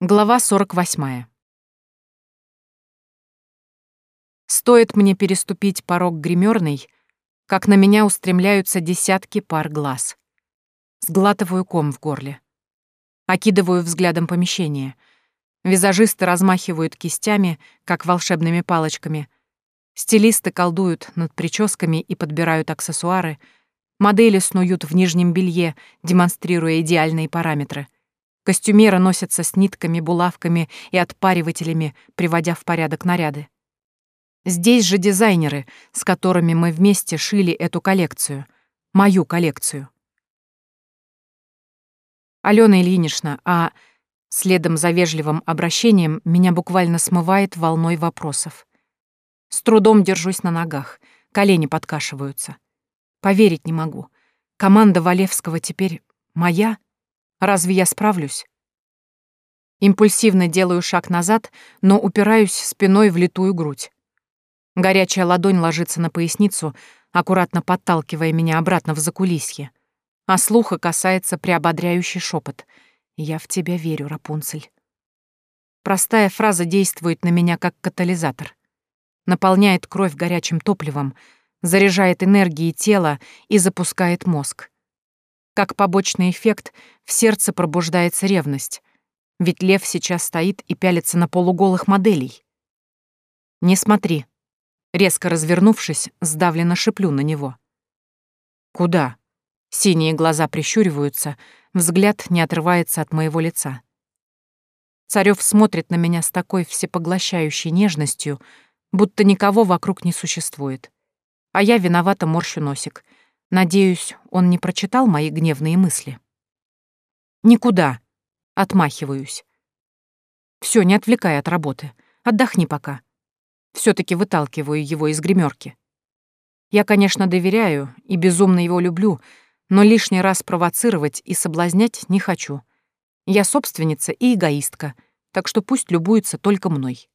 Глава 48. Стоит мне переступить порог гримерной, как на меня устремляются десятки пар глаз. Сглатываю ком в горле. Окидываю взглядом помещение. Визажисты размахивают кистями, как волшебными палочками. Стилисты колдуют над прическами и подбирают аксессуары. Модели снуют в нижнем белье, демонстрируя идеальные параметры — Костюмеры носятся с нитками, булавками и отпаривателями, приводя в порядок наряды. Здесь же дизайнеры, с которыми мы вместе шили эту коллекцию. Мою коллекцию. Алена Ильинична, а следом за вежливым обращением меня буквально смывает волной вопросов. С трудом держусь на ногах, колени подкашиваются. Поверить не могу. Команда Валевского теперь моя? Разве я справлюсь? Импульсивно делаю шаг назад, но упираюсь спиной в литую грудь. Горячая ладонь ложится на поясницу, аккуратно подталкивая меня обратно в закулисье. А слуха касается приободряющий шепот. «Я в тебя верю, Рапунцель». Простая фраза действует на меня как катализатор. Наполняет кровь горячим топливом, заряжает энергией тело и запускает мозг. Как побочный эффект, в сердце пробуждается ревность. Ведь лев сейчас стоит и пялится на полуголых моделей. «Не смотри». Резко развернувшись, сдавленно шиплю на него. «Куда?» Синие глаза прищуриваются, взгляд не отрывается от моего лица. Царёв смотрит на меня с такой всепоглощающей нежностью, будто никого вокруг не существует. А я виновата морщу носик — Надеюсь, он не прочитал мои гневные мысли. Никуда. Отмахиваюсь. Все, не отвлекай от работы. Отдохни пока. все таки выталкиваю его из гримерки. Я, конечно, доверяю и безумно его люблю, но лишний раз провоцировать и соблазнять не хочу. Я собственница и эгоистка, так что пусть любуется только мной.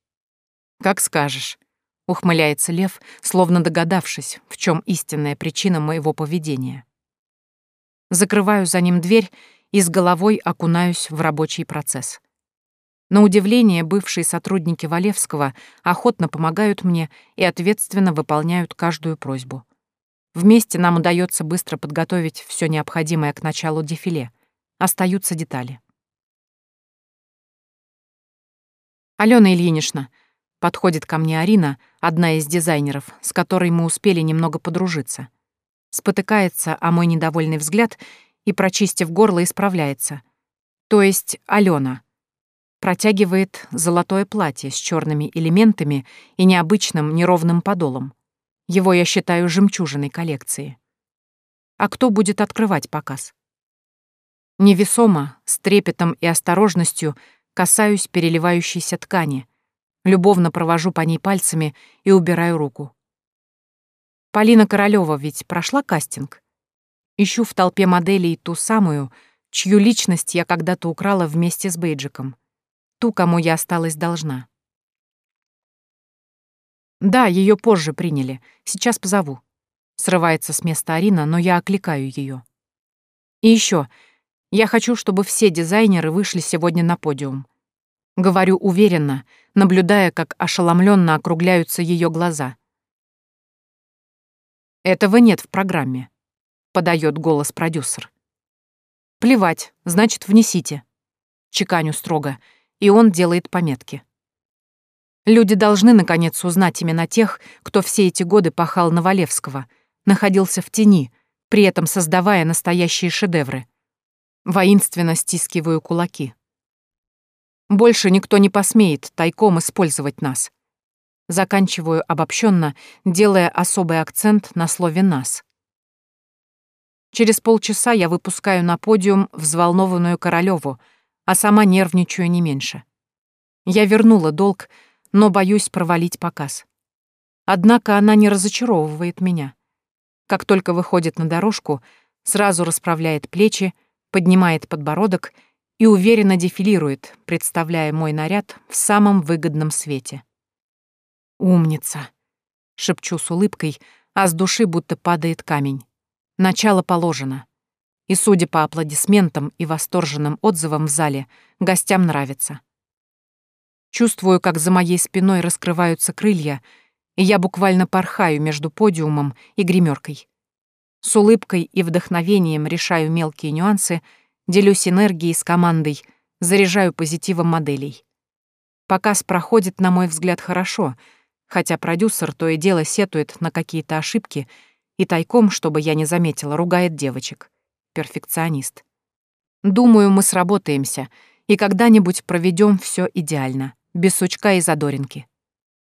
Как скажешь. Ухмыляется Лев, словно догадавшись, в чем истинная причина моего поведения. Закрываю за ним дверь и с головой окунаюсь в рабочий процесс. На удивление, бывшие сотрудники Валевского охотно помогают мне и ответственно выполняют каждую просьбу. Вместе нам удается быстро подготовить все необходимое к началу дефиле. Остаются детали. «Алена Ильинична, Подходит ко мне Арина, одна из дизайнеров, с которой мы успели немного подружиться. Спотыкается о мой недовольный взгляд и, прочистив горло, исправляется. То есть Алена. Протягивает золотое платье с черными элементами и необычным неровным подолом. Его я считаю жемчужиной коллекции. А кто будет открывать показ? Невесомо, с трепетом и осторожностью касаюсь переливающейся ткани — Любовно провожу по ней пальцами и убираю руку. Полина Королёва ведь прошла кастинг. Ищу в толпе моделей ту самую, чью личность я когда-то украла вместе с Бейджиком. Ту, кому я осталась должна. Да, ее позже приняли. Сейчас позову. Срывается с места Арина, но я окликаю ее. И еще, я хочу, чтобы все дизайнеры вышли сегодня на подиум. Говорю уверенно, наблюдая, как ошеломленно округляются ее глаза. «Этого нет в программе», — подает голос продюсер. «Плевать, значит, внесите». Чеканю строго, и он делает пометки. Люди должны, наконец, узнать имена тех, кто все эти годы пахал на Валевского, находился в тени, при этом создавая настоящие шедевры. Воинственно стискиваю кулаки. Больше никто не посмеет тайком использовать нас. Заканчиваю обобщенно, делая особый акцент на слове «нас». Через полчаса я выпускаю на подиум взволнованную Королеву, а сама нервничаю не меньше. Я вернула долг, но боюсь провалить показ. Однако она не разочаровывает меня. Как только выходит на дорожку, сразу расправляет плечи, поднимает подбородок и уверенно дефилирует, представляя мой наряд в самом выгодном свете. «Умница!» — шепчу с улыбкой, а с души будто падает камень. Начало положено. И, судя по аплодисментам и восторженным отзывам в зале, гостям нравится. Чувствую, как за моей спиной раскрываются крылья, и я буквально порхаю между подиумом и гримеркой. С улыбкой и вдохновением решаю мелкие нюансы, делюсь энергией с командой, заряжаю позитивом моделей. Показ проходит, на мой взгляд, хорошо, хотя продюсер то и дело сетует на какие-то ошибки и тайком, чтобы я не заметила, ругает девочек. Перфекционист. Думаю, мы сработаемся и когда-нибудь проведем все идеально, без сучка и задоринки.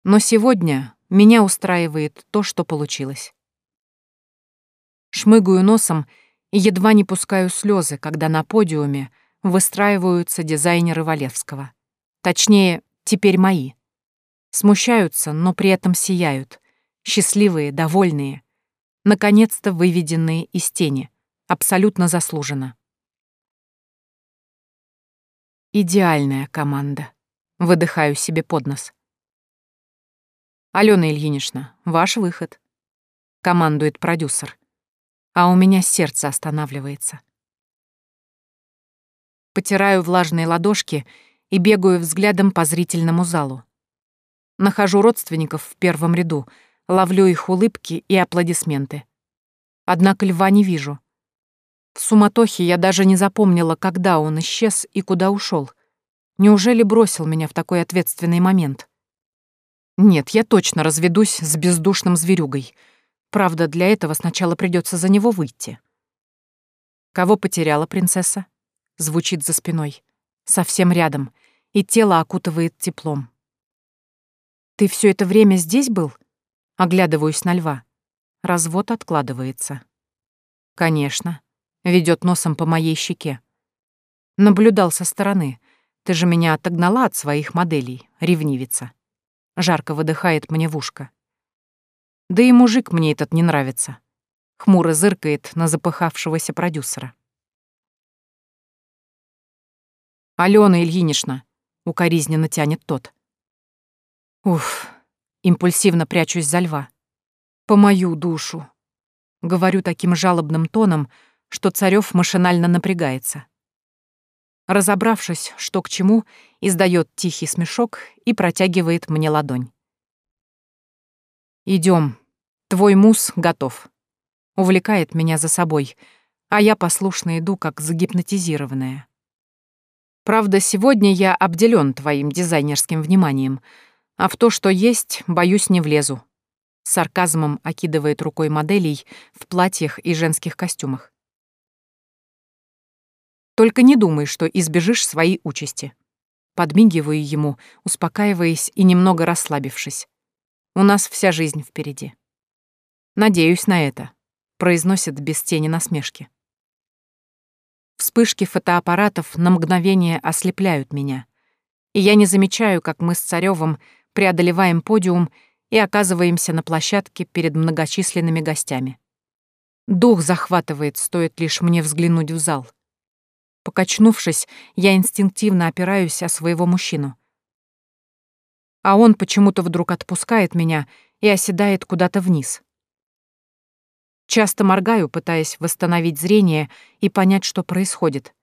Но сегодня меня устраивает то, что получилось. Шмыгаю носом едва не пускаю слезы, когда на подиуме выстраиваются дизайнеры Валевского. Точнее, теперь мои. Смущаются, но при этом сияют. Счастливые, довольные. Наконец-то выведенные из тени. Абсолютно заслуженно. Идеальная команда. Выдыхаю себе под нос. «Алена Ильинична, ваш выход», — командует продюсер. А у меня сердце останавливается. Потираю влажные ладошки и бегаю взглядом по зрительному залу. Нахожу родственников в первом ряду, ловлю их улыбки и аплодисменты. Однако льва не вижу. В суматохе я даже не запомнила, когда он исчез и куда ушел. Неужели бросил меня в такой ответственный момент? Нет, я точно разведусь с бездушным зверюгой. Правда, для этого сначала придется за него выйти. Кого потеряла принцесса? Звучит за спиной. Совсем рядом. И тело окутывает теплом. Ты все это время здесь был? Оглядываюсь на льва. Развод откладывается. Конечно. Ведет носом по моей щеке. Наблюдал со стороны. Ты же меня отогнала от своих моделей, ревнивица. Жарко выдыхает мне в ушко. Да и мужик мне этот не нравится. Хмуро зыркает на запыхавшегося продюсера. «Алена Ильинична», — укоризненно тянет тот. Уф, импульсивно прячусь за льва. По мою душу. Говорю таким жалобным тоном, что Царёв машинально напрягается. Разобравшись, что к чему, издает тихий смешок и протягивает мне ладонь. Идем, твой мус готов. Увлекает меня за собой, а я послушно иду, как загипнотизированная. Правда, сегодня я обделен твоим дизайнерским вниманием, а в то, что есть, боюсь, не влезу. сарказмом окидывает рукой моделей в платьях и женских костюмах. Только не думай, что избежишь своей участи. Подмигиваю ему, успокаиваясь и немного расслабившись. У нас вся жизнь впереди. Надеюсь на это, произносит без тени насмешки. Вспышки фотоаппаратов на мгновение ослепляют меня, и я не замечаю, как мы с Царёвым преодолеваем подиум и оказываемся на площадке перед многочисленными гостями. Дух захватывает, стоит лишь мне взглянуть в зал — Покачнувшись, я инстинктивно опираюсь о своего мужчину. А он почему-то вдруг отпускает меня и оседает куда-то вниз. Часто моргаю, пытаясь восстановить зрение и понять, что происходит.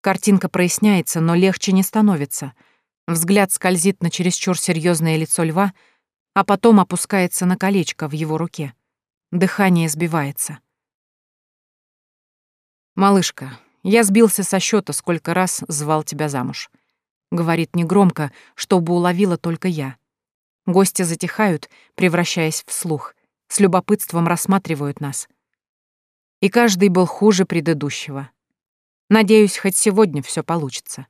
Картинка проясняется, но легче не становится. Взгляд скользит на чересчур серьезное лицо льва, а потом опускается на колечко в его руке. Дыхание сбивается. «Малышка, я сбился со счета, сколько раз звал тебя замуж. Говорит негромко, чтобы уловила только я. Гости затихают, превращаясь в слух, с любопытством рассматривают нас. И каждый был хуже предыдущего. Надеюсь, хоть сегодня все получится.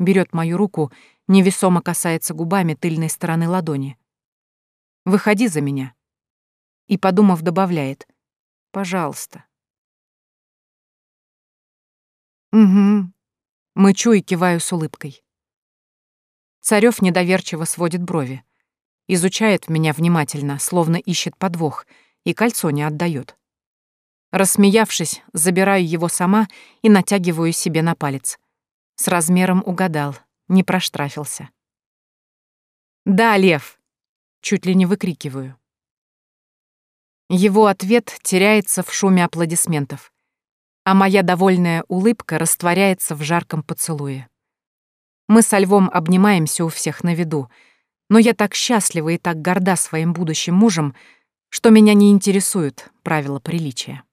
Берет мою руку, невесомо касается губами тыльной стороны ладони. «Выходи за меня». И, подумав, добавляет. «Пожалуйста». «Угу». Мычу и киваю с улыбкой. Царёв недоверчиво сводит брови. Изучает меня внимательно, словно ищет подвох, и кольцо не отдает. Рассмеявшись, забираю его сама и натягиваю себе на палец. С размером угадал, не проштрафился. «Да, Лев!» — чуть ли не выкрикиваю. Его ответ теряется в шуме аплодисментов а моя довольная улыбка растворяется в жарком поцелуе. Мы со Львом обнимаемся у всех на виду, но я так счастлива и так горда своим будущим мужем, что меня не интересуют правила приличия.